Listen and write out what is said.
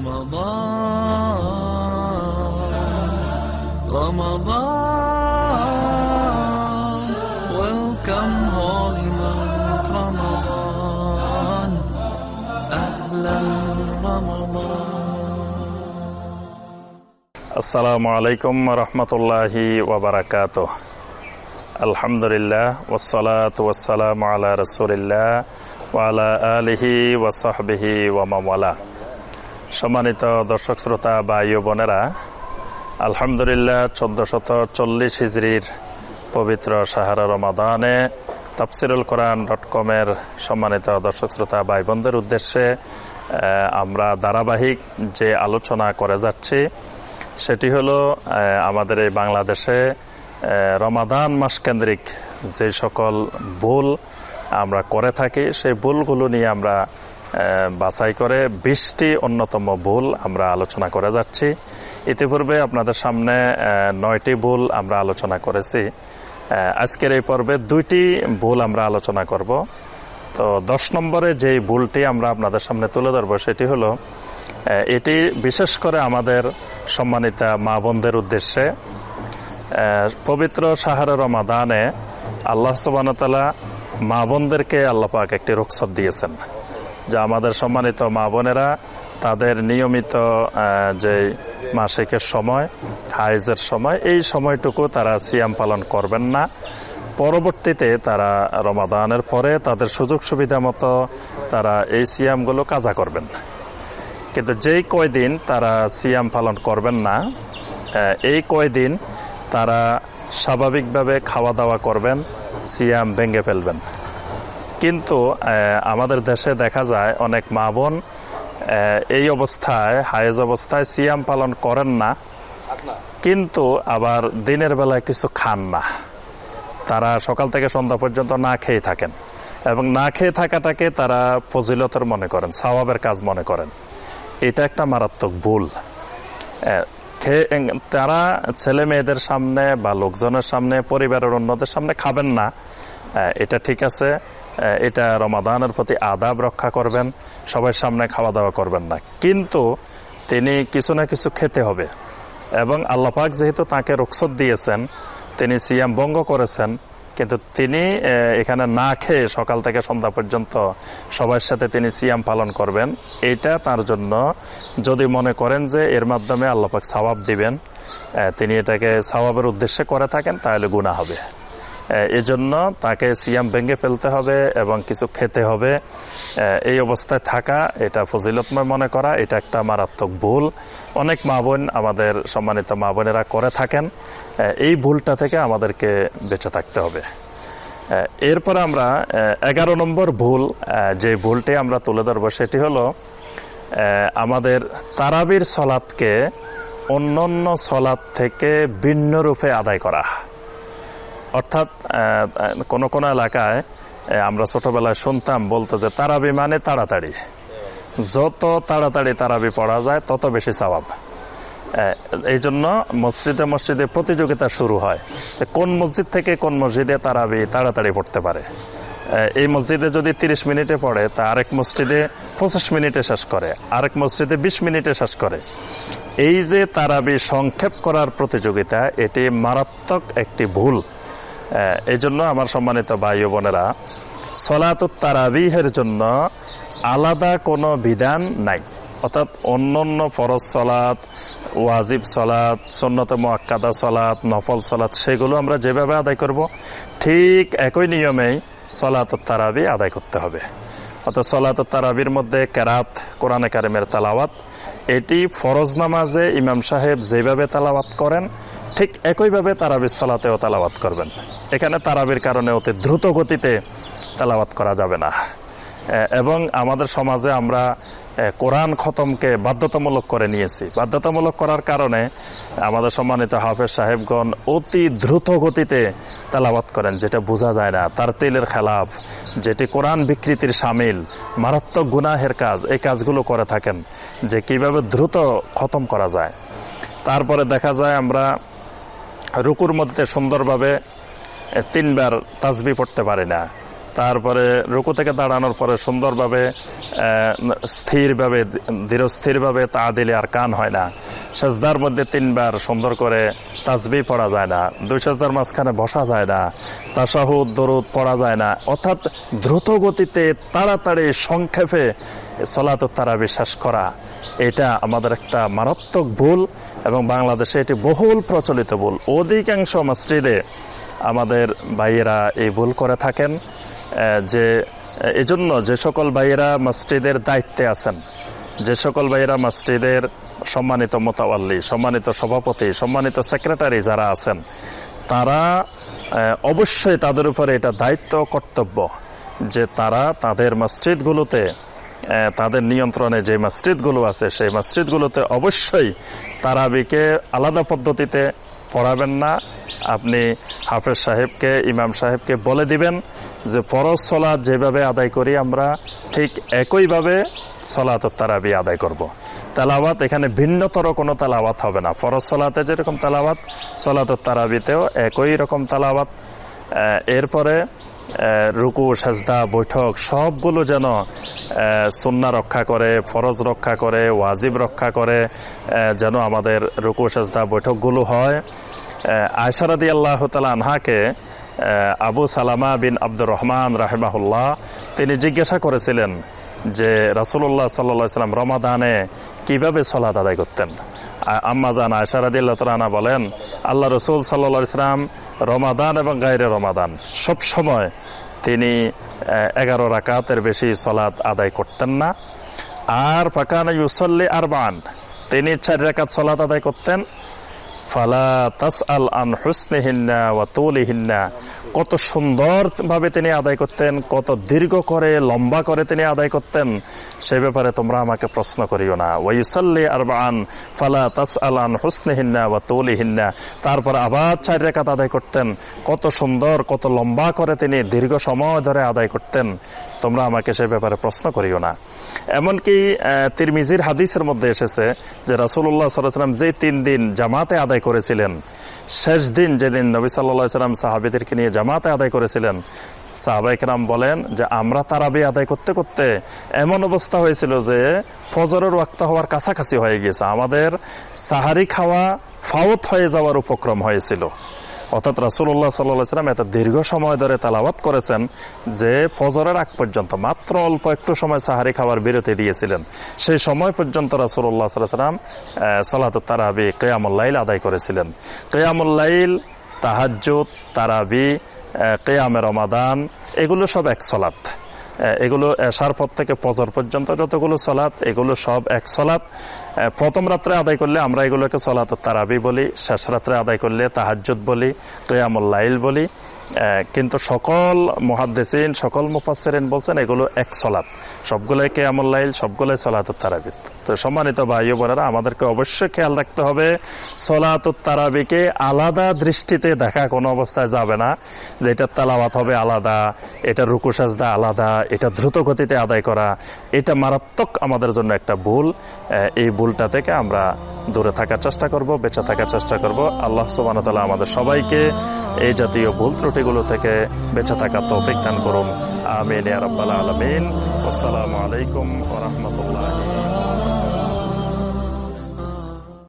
Ramadan, Ramadan. Welcome, holy month Ramadan. Ahlan Ramadan. আসসালামু আলাইকুম রহমতুল্লাহি ওবরাকাত আলহামদুলিল্লাহ ওসলাত ওসালাম আলা রসুলিল্লাহ ওয়ালা আলিহি ওয়াসাহবিহি ওয়ামাওয়ালা সম্মানিত দর্শক শ্রোতা বা বোনেরা, আলহামদুলিল্লাহ চোদ্দশত চল্লিশ হিজড়ির পবিত্র সাহারা রমাদানে তাফসিরুল কোরআন ডট কমের সম্মানিত দর্শক শ্রোতা, ভাই বোনদের উদ্দেশ্যে আমরা ধারাবাহিক যে আলোচনা করে যাচ্ছি, সেটি হলো আমাদের এই বাংলাদেশে রমাদান মাস কেন্দ্রিক যে সকল ভুল আমরা করে থাকি, সেই ভুলগুলো নিয়ে আমরা বাছাই করে বিশটি অন্যতম ভুল আমরা আলোচনা করে যাচ্ছি। ইতিপূর্বে আপনাদের সামনে নয়টি ভুল আমরা আলোচনা করেছি। আজকের এই পর্বে দুইটি ভুল আমরা আলোচনা করব। তো দশ নম্বরে যে ভুলটি আমরা আপনাদের সামনে তুলে ধরবো সেটি হলো এটি বিশেষ করে আমাদের সম্মানিতা মা বোনদের উদ্দেশ্যে পবিত্র সাহারা রমাদানে আল্লাহ সুবানতালা মা বোনদেরকে আল্লাপাক একটি রুখসত দিয়েছেন। যা আমাদের সম্মানিত মা বোনেরা, তাদের নিয়মিত যে মাসিকের সময় হাইজের সময়, এই সময়টুকু তারা সিয়াম পালন করবেন না। পরবর্তীতে তারা রমাদানের পরে তাদের সুযোগ সুবিধা মতো তারা এই সিয়ামগুলো কাজা করবেন। না কিন্তু যেই কয়দিন তারা সিয়াম পালন করবেন না এই কয়দিন তারা স্বাভাবিকভাবে খাওয়া দাওয়া করবেন, সিয়াম ভেঙে ফেলবেন। কিন্তু আমাদের দেশে দেখা যায় অনেক মা বোন এই অবস্থায়, হায়েজ অবস্থায় সিয়াম পালন করেন না। কিন্তু আবার দিনের বেলায় কিছু খান না। তারা সকাল থেকে সন্ধ্যা পর্যন্ত না খেয়ে থাকেন এবং না খেয়ে থাকাটাকে তারা ফজিলতের মনে করেন, সওয়াবের কাজ মনে করেন। এটা একটা মারাত্মক ভুল। তারা ছেলে মেয়েদের সামনে বা লোকজনের সামনে, পরিবারের অন্যদের সামনে খাবেন না। এটা ঠিক আছে। এটা রমাদানের প্রতি আদাব রক্ষা করবেন সবার সামনে খাওয়া দাওয়া করবেন না। কিন্তু তিনি কিছু না কিছু খেতে হবে। এবং আল্লাপাক যেহেতু তাকে রুখসত দিয়েছেন, তিনি সিয়াম ভঙ্গ করেছেন, কিন্তু তিনি এখানে না খেয়ে সকাল থেকে সন্ধ্যা পর্যন্ত সবার সাথে তিনি সিয়াম পালন করবেন, এটা তার জন্য যদি মনে করেন যে এর মাধ্যমে আল্লাপাক সওয়াব দিবেন তিনি এটাকে সওয়াবের উদ্দেশ্যে করে থাকেন, তাহলে গুণা হবে। এজন্য তাকে সিয়াম ভেঙে ফেলতে হবে এবং কিছু খেতে হবে। এই অবস্থায় থাকা, এটা ফজিলতময় মনে করা, এটা একটা মারাত্মক ভুল। অনেক মা বোন আমাদের সম্মানিত মা বোনেরা করে থাকেন। এই ভুলটা থেকে আমাদেরকে বেঁচে থাকতে হবে। এরপরে আমরা এগারো নম্বর ভুল যে ভুলটি আমরা তুলে ধরবো সেটি হলো আমাদের তারাবির সলাদকে অন্যান্য সলাদ থেকে ভিন্ন রূপে আদায় করা। অর্থাৎ কোন কোন এলাকায় আমরা ছোটবেলায় শুনতাম বলতো যে তারাবি মানে তাড়াতাড়ি। যত তাড়াতাড়ি তারাবি পড়া যায় তত বেশি আহ, এই জন্য মসজিদে মসজিদে প্রতিযোগিতা শুরু হয় কোন মসজিদ থেকে কোন মসজিদে তারাবি তাড়াতাড়ি পড়তে পারে। এই মসজিদে যদি তিরিশ মিনিটে পড়ে তা আরেক মসজিদে পঁচিশ মিনিটে শেষ করে আরেক মসজিদে বিশ মিনিটে শেষ করে। এই যে তারাবি সংক্ষেপ করার প্রতিযোগিতা এটি মারাত্মক একটি ভুল। এই জন্য আমার সম্মানিত ভাই বোনেরা সলাত তারাবিহের জন্য আলাদা কোনো বিধান নাই। অর্থাৎ অন্যান্য ফরজ সলাত ওয়াজিব সলাত সন্নত মোয়াক্কাদা সলাত নফল সলাত সেগুলো আমরা যেভাবে আদায় করব, ঠিক একই নিয়মেই সলাত তারাবি আদায় করতে হবে। অর্থাৎ সলাত তারাবির মধ্যে কেরাত, কোরআনে কারিমের তালাওয়াত, এটি ফরজ নামাজে ইমাম সাহেব যেভাবে তালাওয়াত করেন ঠিক একইভাবে তারাবির সলাতেও তালাওয়াত করবেন। এখানে তারাবির কারণে অতি দ্রুত গতিতে তালাওয়াত করা যাবে না। এবং আমাদের সমাজে আমরা কোরআন খতমকে বাধ্যতামূলক করে নিয়েছি। বাধ্যতামূলক করার কারণে আমাদের সম্মানিত হাফেজ সাহেবগণ অতি দ্রুত গতিতে তালাবাত করেন, যেটা বোঝা যায় না। তার তেলের খেলাফ, যেটি কোরআন বিকৃতির সামিল, মারাত্মক গুনাহের কাজ, এই কাজগুলো করে থাকেন, যে কীভাবে দ্রুত খতম করা যায়। তারপরে দেখা যায় আমরা রুকুর মধ্যে সুন্দরভাবে তিনবার তাজবি পড়তে পারি না। তারপরে রুকু থেকে দাঁড়ানোর পরে সুন্দরভাবে স্থিরভাবে, ধীরস্থিরভাবে তা দিলে আর কান হয় না। সেজদার মধ্যে তিনবার সুন্দর করে তাজবি পড়া যায় না। দুই সেজদার মাঝখানে বসা যায় না। তাসাহুদ, দরুদ পড়া যায় না। অর্থাৎ দ্রুত গতিতে তাড়াতাড়ি সংক্ষেপে সলাত তারা বিশ্বাস করা। এটা আমাদের একটা মারাত্মক ভুল এবং বাংলাদেশে এটি বহুল প্রচলিত ভুল। অধিকাংশ মসজিদে আমাদের ভাইয়েরা এই ভুল করে থাকেন যে এজন্য যে সকল ভাইয়েরা মসজিদের দায়িত্বে আছেন, যে সকল ভাইয়েরা মসজিদের সম্মানিত মোতাবাল্লি, সম্মানিত সভাপতি, সম্মানিত সেক্রেটারি যারা আছেন, তারা অবশ্যই তাদের উপরে এটা দায়িত্ব কর্তব্য যে তারা তাদের মসজিদগুলোতে তাদের নিয়ন্ত্রণে যে মসজিদগুলো আছে, সেই মসজিদগুলোতে অবশ্যই তারাবিকে আলাদা পদ্ধতিতে পড়াবেন না। আপনি হাফেজ সাহেবকে, ইমাম সাহেবকে বলে দিবেন যে, ফরজ সলাদ যেভাবে আদায় করি আমরা, ঠিক একইভাবে সলাত তারাবি আদায় করব। তালাবাত এখানে ভিন্নতর কোনো তালাবাত হবে না। ফরজ সলাতে যেরকম তালাবাত সলাত তারাবিতেও একই রকম তালাবাত এরপরে রুকু, সাজদা, বৈঠক, সবগুলো যেন সন্না রক্ষা করে, ফরজ রক্ষা করে, ওয়াজিব রক্ষা করে যেন আমাদের রুকু, সাজদা, বৈঠকগুলো হয়। আয়সারাদি আল্লাহ তালা আনহাকে আবু সালামা বিন আব্দুর রহমান রাহেমাহুল্লাহ, তিনি জিজ্ঞাসা করেছিলেন যে রাসুল্লাহ সাল্লা সাল্লাম রমাদানে কীভাবে সলাদ আদায় করতেন? আ- আম্মা জান আয়সারাদি আল্লাহ তালা বলেন, আল্লাহ রসুল সাল্লা ইসলাম রমাদান এবং গাইরে রমাদান, সব সময় তিনি এগারো রাকাতের বেশি সলাদ আদায় করতেন না। আর ফাকান ইউসল্লি আরবান, তিনি চার রাকাত সলাত আদায় করতেন। ফালা তাস আল আন হুসনেহিন্না ওয়া তুলিহিন্না কত সুন্দর ভাবে তিনি আদায় করতেন, কত দীর্ঘ করে, লম্বা করে তিনি আদায় করতেন, সে ব্যাপারে তোমরা আমাকে প্রশ্ন করিও না। ওয়াইসাল্লি আরবান ফালা তাস আল আন হুসনেহিন্না ওয়া তুলিহিন্না তারপর আবার চার রেখাত আদায় করতেন, কত সুন্দর, কত লম্বা করে তিনি দীর্ঘ সময় ধরে আদায় করতেন, তোমরা আমাকে সে ব্যাপারে প্রশ্ন করিও না। এমনকি তিরমিজির হাদিসের মধ্যে এসেছে যে রাসুল্লাহ সাল্লাম যে তিন দিন জামাতে আদায় করেছিলেন। শেষ দিন যেদিন নবী সাল্লা সাল্লাম সাহাবিদেরকে নিয়ে জামাতে আদায় করেছিলেন সাহাবাইকরাম বলেন যে, আমরা তারাবি আদায় করতে করতে এমন অবস্থা হয়েছিল যে, ফজরের ওয়াক্ত হওয়ার কাছাকাছি হয়ে গিয়েছে। আমাদের সাহারি খাওয়া ফাউত হয়ে যাওয়ার উপক্রম হয়েছিল। অর্থাৎ রাসুল্লাহ সাল্লাম এত দীর্ঘ সময় ধরে তালাবাত করেছেন যে ফজরের আগ পর্যন্ত মাত্র অল্প একটু সময় সাহারি খাবার বিরতি দিয়েছিলেন। সেই সময় পর্যন্ত রাসুল্লাহ সাল্লাম সলাত তারাবি কেয়ামুল্লাইল আদায় করেছিলেন। কেয়ামুল্লাইল তাহাজ্জুদ, তারাবি কেয়ামে রমাদান, এগুলো সব এক সলাত। এগুলো এশার পর থেকে পজর পর্যন্ত যতগুলো সলাৎ এগুলো সব এক সলাৎ প্রথম রাত্রে আদায় করলে আমরা এগুলোকে সলাত তারাবি বলি, শেষ রাত্রে আদায় করলে তাহাজ্জুদ বলি লাইল বলি। কিন্তু সকল মহাদ্দেসিন, সকল মুফাসেরিন বলছেন এগুলো এক সলাৎ সবগুলোই কেয়ামুল্লাইল সবগুলোই সলাত তারাবি। তো সম্মানিত ভাই বোনেরা, আমাদেরকে অবশ্যই খেয়াল রাখতে হবে সলাত তারাবিকে আলাদা দৃষ্টিতে দেখা কোনো অবস্থায় যাবে না, যে এটা তালাওয়াত হবে আলাদা, এটা রুকু সাজদা আলাদা, এটা দ্রুত গতিতে আদায় করা, এটা মারাত্মক আমাদের জন্য একটা ভুল। এই ভুলটা থেকে আমরা দূরে থাকার চেষ্টা করব, বেঁচে থাকার চেষ্টা করব। আল্লাহ সুবাহ আমাদের সবাইকে এই জাতীয় ভুল ত্রুটিগুলো থেকে বেঁচে থাকার তৌফিক দান করুন। আমিন আলামিন। আসসালামু আলাইকুম রাহমাতুল্লাহি